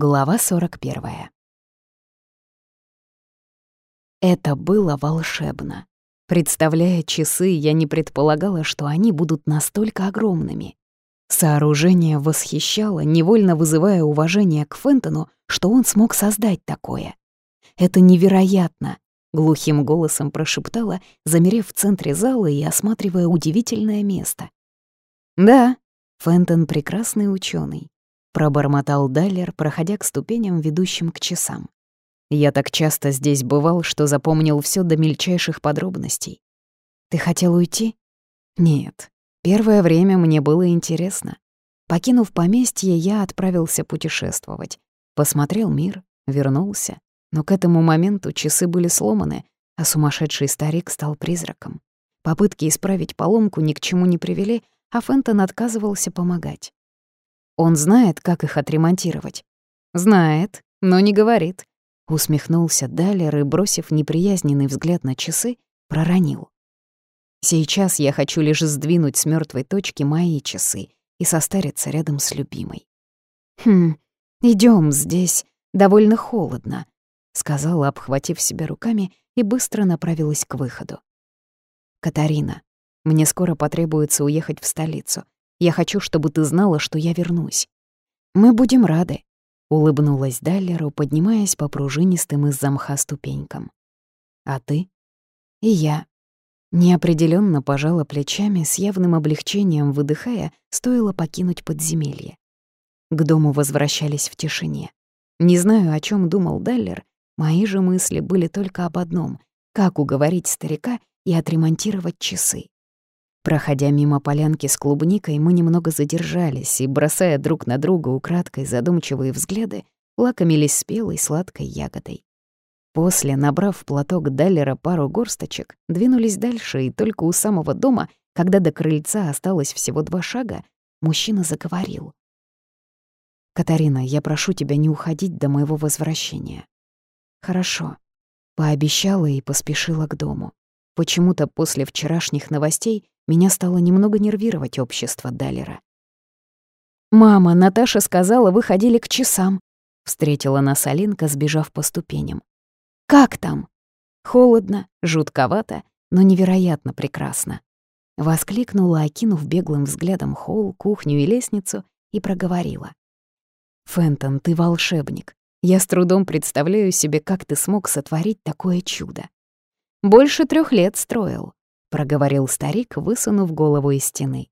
Глава 41. Это было волшебно. Представляя часы, я не предполагала, что они будут настолько огромными. Сооружение восхищало, невольно вызывая уважение к Фентону, что он смог создать такое. «Это невероятно!» — глухим голосом прошептала, замерев в центре зала и осматривая удивительное место. «Да, Фентон — прекрасный ученый, пробормотал Дайлер, проходя к ступеням, ведущим к часам. Я так часто здесь бывал, что запомнил все до мельчайших подробностей. Ты хотел уйти? Нет. Первое время мне было интересно. Покинув поместье, я отправился путешествовать. Посмотрел мир, вернулся. Но к этому моменту часы были сломаны, а сумасшедший старик стал призраком. Попытки исправить поломку ни к чему не привели, а Фентон отказывался помогать. Он знает, как их отремонтировать. Знает, но не говорит. Усмехнулся Далер и, бросив неприязненный взгляд на часы, проронил. Сейчас я хочу лишь сдвинуть с мертвой точки мои часы и состариться рядом с любимой. «Хм, идем, здесь довольно холодно», — сказала, обхватив себя руками, и быстро направилась к выходу. «Катарина, мне скоро потребуется уехать в столицу. Я хочу, чтобы ты знала, что я вернусь. Мы будем рады», — улыбнулась Даллеру, поднимаясь по пружинистым из-за ступенькам. «А ты?» «И я». Неопределенно пожала плечами, с явным облегчением выдыхая, стоило покинуть подземелье. К дому возвращались в тишине. Не знаю, о чем думал Даллер, мои же мысли были только об одном — как уговорить старика и отремонтировать часы. Проходя мимо полянки с клубникой, мы немного задержались и, бросая друг на друга украдкой задумчивые взгляды, лакомились спелой сладкой ягодой. После, набрав в платок Даллера пару горсточек, двинулись дальше, и только у самого дома, когда до крыльца осталось всего два шага, мужчина заговорил. «Катарина, я прошу тебя не уходить до моего возвращения». «Хорошо», — пообещала и поспешила к дому. Почему-то после вчерашних новостей меня стало немного нервировать общество Даллера. «Мама, Наташа сказала, вы ходили к часам», — встретила нас Алинка, сбежав по ступеням. «Как там?» «Холодно, жутковато, но невероятно прекрасно», — воскликнула, окинув беглым взглядом холл, кухню и лестницу, и проговорила. «Фентон, ты волшебник. Я с трудом представляю себе, как ты смог сотворить такое чудо. Больше трех лет строил. — проговорил старик, высунув голову из стены.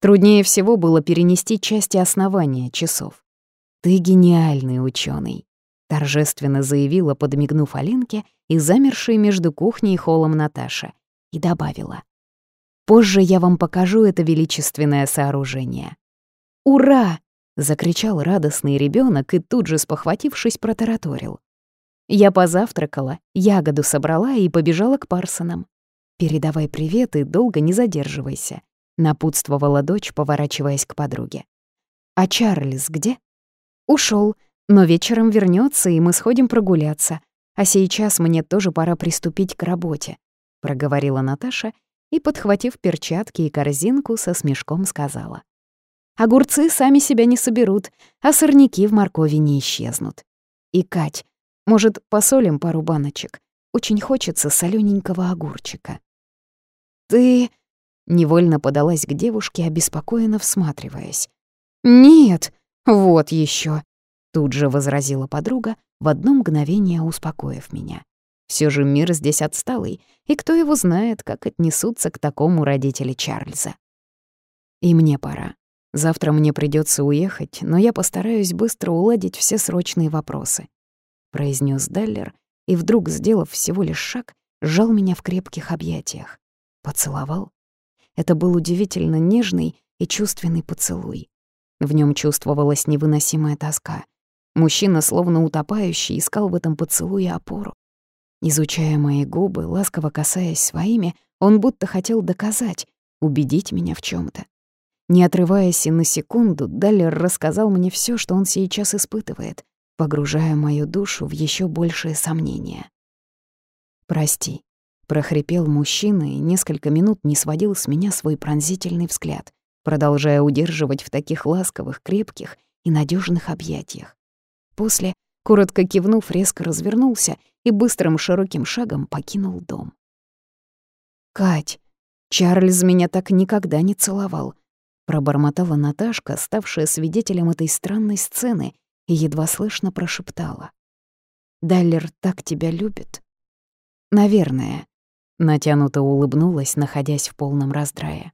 Труднее всего было перенести части основания часов. «Ты гениальный ученый, торжественно заявила, подмигнув Алинке и замершей между кухней и холлом Наташа, и добавила. «Позже я вам покажу это величественное сооружение». «Ура!» — закричал радостный ребенок и тут же, спохватившись, протараторил. Я позавтракала, ягоду собрала и побежала к Парсонам. «Передавай привет и долго не задерживайся», — напутствовала дочь, поворачиваясь к подруге. «А Чарльз где?» Ушел, но вечером вернется, и мы сходим прогуляться. А сейчас мне тоже пора приступить к работе», — проговорила Наташа и, подхватив перчатки и корзинку, со смешком сказала. «Огурцы сами себя не соберут, а сорняки в моркови не исчезнут. И, Кать, может, посолим пару баночек? Очень хочется солёненького огурчика». «Ты...» — невольно подалась к девушке, обеспокоенно всматриваясь. «Нет, вот еще. тут же возразила подруга, в одно мгновение успокоив меня. Все же мир здесь отсталый, и кто его знает, как отнесутся к такому родители Чарльза. И мне пора. Завтра мне придется уехать, но я постараюсь быстро уладить все срочные вопросы», — произнес Даллер, и вдруг, сделав всего лишь шаг, сжал меня в крепких объятиях. Поцеловал? Это был удивительно нежный и чувственный поцелуй. В нем чувствовалась невыносимая тоска. Мужчина, словно утопающий, искал в этом поцелуе опору. Изучая мои губы, ласково касаясь своими, он будто хотел доказать, убедить меня в чем то Не отрываясь и на секунду, Даллер рассказал мне все, что он сейчас испытывает, погружая мою душу в еще большее сомнение. «Прости», прохрипел мужчина и несколько минут не сводил с меня свой пронзительный взгляд, продолжая удерживать в таких ласковых, крепких и надежных объятиях. После, коротко кивнув, резко развернулся и быстрым широким шагом покинул дом. «Кать, Чарльз меня так никогда не целовал», — пробормотала Наташка, ставшая свидетелем этой странной сцены, и едва слышно прошептала. «Даллер так тебя любит». «Наверное», — натянуто улыбнулась, находясь в полном раздрае.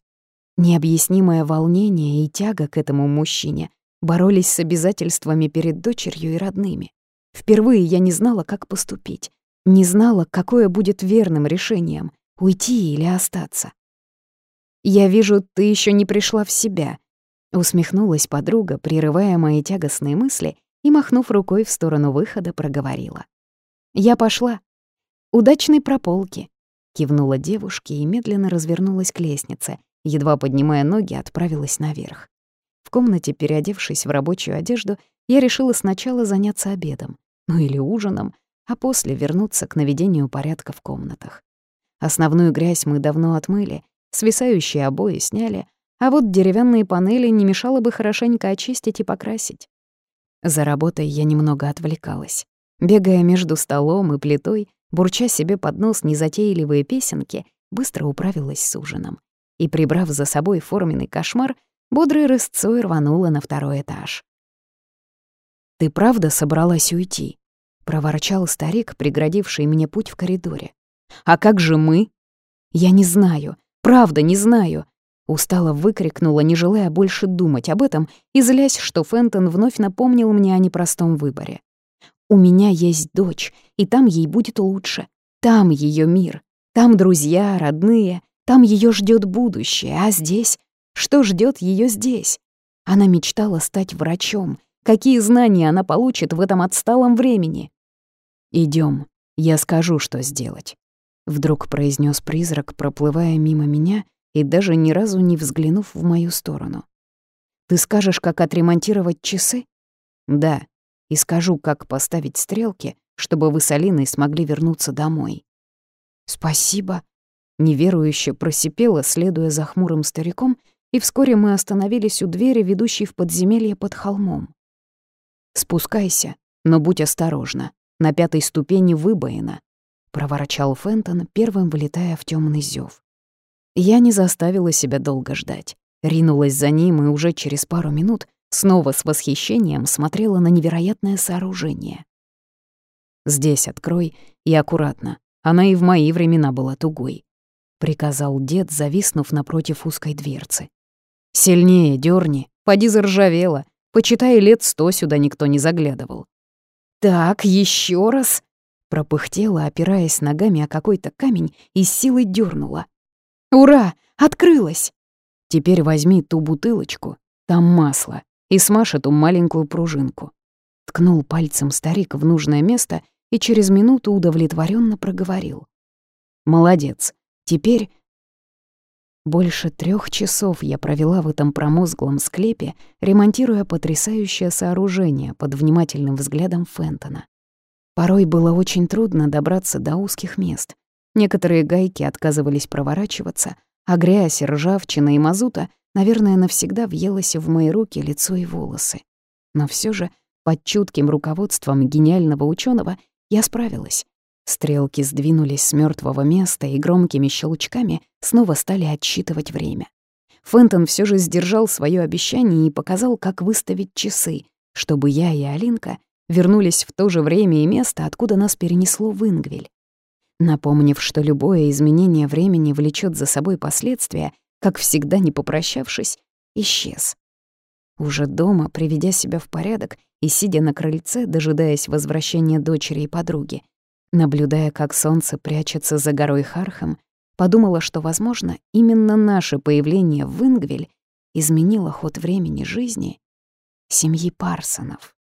Необъяснимое волнение и тяга к этому мужчине боролись с обязательствами перед дочерью и родными. Впервые я не знала, как поступить, не знала, какое будет верным решением — уйти или остаться. «Я вижу, ты еще не пришла в себя», — усмехнулась подруга, прерывая мои тягостные мысли и, махнув рукой в сторону выхода, проговорила. «Я пошла. Удачной прополки», — кивнула девушке и медленно развернулась к лестнице, едва поднимая ноги, отправилась наверх. В комнате, переодевшись в рабочую одежду, я решила сначала заняться обедом, ну или ужином, а после вернуться к наведению порядка в комнатах. Основную грязь мы давно отмыли, свисающие обои сняли, а вот деревянные панели не мешало бы хорошенько очистить и покрасить. За работой я немного отвлекалась. Бегая между столом и плитой, бурча себе под нос незатейливые песенки, быстро управилась с ужином. И, прибрав за собой форменный кошмар, бодрой рысцой рванула на второй этаж. «Ты правда собралась уйти?» — проворчал старик, преградивший мне путь в коридоре. «А как же мы?» «Я не знаю, правда не знаю», — устало выкрикнула, не желая больше думать об этом и злясь, что Фентон вновь напомнил мне о непростом выборе. «У меня есть дочь, и там ей будет лучше. Там ее мир, там друзья, родные, там ее ждет будущее, а здесь что ждет ее здесь? Она мечтала стать врачом. Какие знания она получит в этом отсталом времени? Идем, я скажу, что сделать. Вдруг произнес призрак, проплывая мимо меня и даже ни разу не взглянув в мою сторону. Ты скажешь, как отремонтировать часы? Да, и скажу, как поставить стрелки, чтобы вы с Алиной смогли вернуться домой. Спасибо. Неверующе просипела, следуя за хмурым стариком, и вскоре мы остановились у двери, ведущей в подземелье под холмом. «Спускайся, но будь осторожна. На пятой ступени выбоина», — проворчал Фентон, первым вылетая в темный зев. Я не заставила себя долго ждать. Ринулась за ним и уже через пару минут снова с восхищением смотрела на невероятное сооружение. «Здесь открой и аккуратно. Она и в мои времена была тугой», — приказал дед, зависнув напротив узкой дверцы. Сильнее дерни, поди заржавела. Почитай, лет сто сюда никто не заглядывал. Так, еще раз. Пропыхтела, опираясь ногами о какой-то камень и силой дернула. Ура! Открылась! Теперь возьми ту бутылочку, там масло, и смажь эту маленькую пружинку. Ткнул пальцем старик в нужное место и через минуту удовлетворенно проговорил. «Молодец. Теперь больше трех часов я провела в этом промозглом склепе, ремонтируя потрясающее сооружение под внимательным взглядом Фентона. Порой было очень трудно добраться до узких мест. Некоторые гайки отказывались проворачиваться, а грязь, ржавчина и мазута, наверное, навсегда въелась в мои руки, лицо и волосы. Но все же, под чутким руководством гениального ученого я справилась. Стрелки сдвинулись с мертвого места и громкими щелчками снова стали отсчитывать время. Фентон все же сдержал свое обещание и показал, как выставить часы, чтобы я и Алинка вернулись в то же время и место, откуда нас перенесло в Ингвель. Напомнив, что любое изменение времени влечет за собой последствия, как всегда не попрощавшись, исчез. Уже дома, приведя себя в порядок и сидя на крыльце, дожидаясь возвращения дочери и подруги, Наблюдая, как солнце прячется за горой Хархам, подумала, что, возможно, именно наше появление в Ингвель изменило ход времени жизни семьи Парсонов.